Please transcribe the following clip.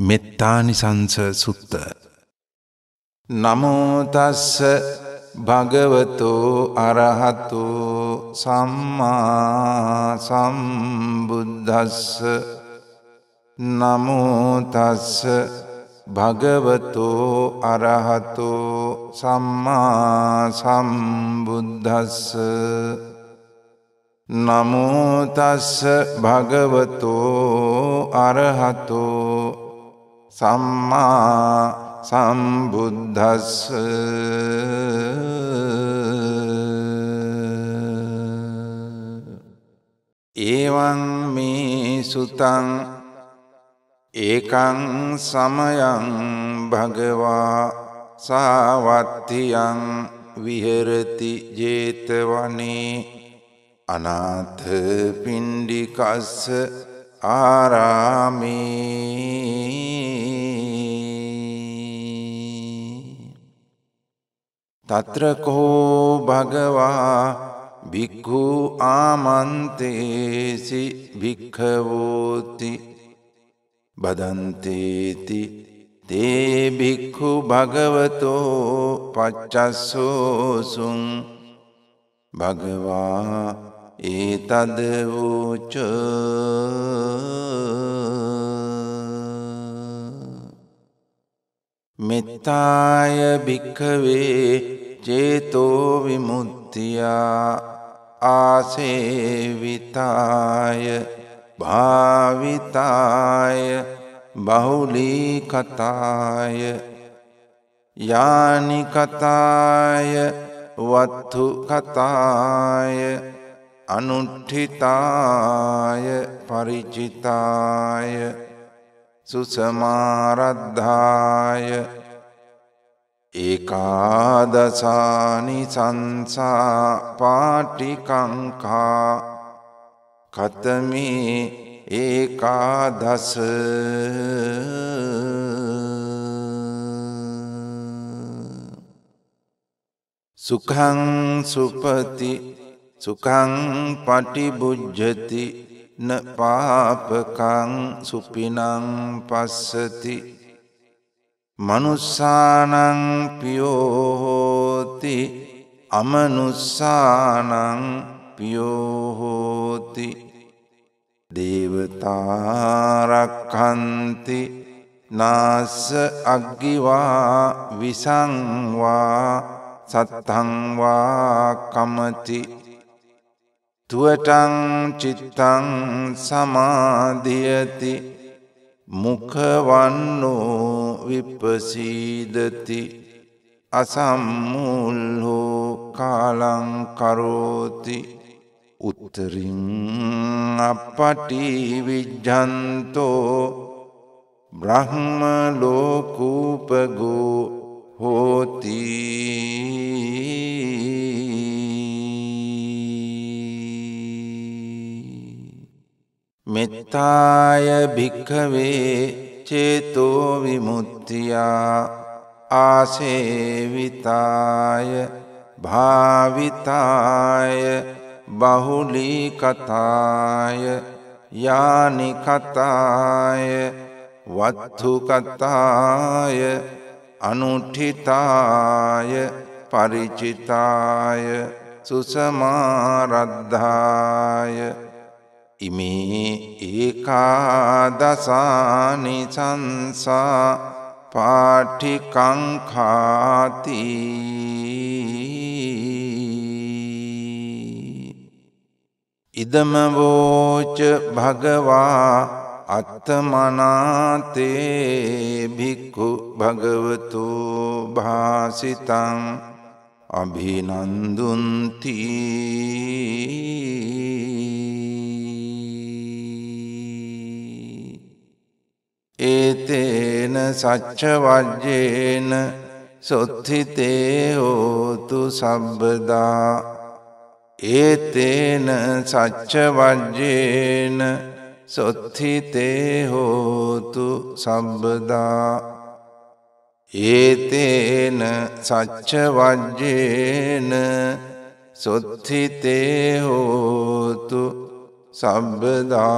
මෙත්තානිසංස සුත්ත. නමෝතස්ස භගවතු අරහතු සම්මා සම්බුද්ධස්ස නමෝතස්ස භගවතු අරහතු සම්මා සම්බුද්ධස්ස නමෝතස්ස භගවතෝ අරහතෝ සම්මා සම්බුද්ධස්ස ඒවං මේ සුතං ඒකං සමයං භගවා සාවත්තියං විහෙරති ජේතවනේ අනාථ පින්ඩිකස්ස ආරාමී. තත්‍රකෝ භගවා භික්හු ආමන්තේසි භික්හවෝති බදන්තේති තේ භික්හු භගවතෝ පච්චස්සෝසුන් භගවා ඒතදවූච මෙත්තාය භික්කවේ චේතෝ විමුත්තියා ආසේවිතාය භාවිතාය බහුලී කතාය යානිකතාය වත්තු කතාය අනුට්ඨිතාය පරිචිතාය සුසමාරද්ධාය ඒකාදසානි සංසා පාටිකංකා කතමේ ඒකාදස සුකං සුපති සුකං පටිබුජ්ජති න පාපකං සුපිනං පස්සති මනුස්සානං පියෝහෝති අමනුස්සානං පියෝහෝති. දේවතාරක්කන්ති නාස්ස අග්ගිවා විසංවා සත්තංවා කමති. තුවටං චිත්තං සමාධියති. මුඛවන්නෝ විපසීදති. අසම්මුල්හෝ කාලංකරෝති උත්තරින් අපටි විජ්ජන්තෝ බ්‍රහ්මලෝකූපගෝ හෝතිී. මෙත්තාය භික්කවේ චේතෝ විමුත්තියා ආසේවිතාය භාවිතාය බහුලී කතාය යානිකතාය වත්තුකතාය අනුට්ඨිතාය පරිචිතාය සුසමාරද්ධාය ඉමේ ඒකාදසානි සංසා පාටිකංකාති ඉදමවෝච භගවා අත්තමනාතේ භික්කු භගවතු භාසිතං අභිනන්දුන්තිී. ඒතේන සච්චවජ්ජේන සොත්හිතේ හෝතු සබ්බදා ඒතේන සච්චවජ්ජේන සොත්හිතේ හෝතු සබ්බදා ඒතේන සච්චවජ්ජේන සොත්හිතේ හෝතු සබ්බදා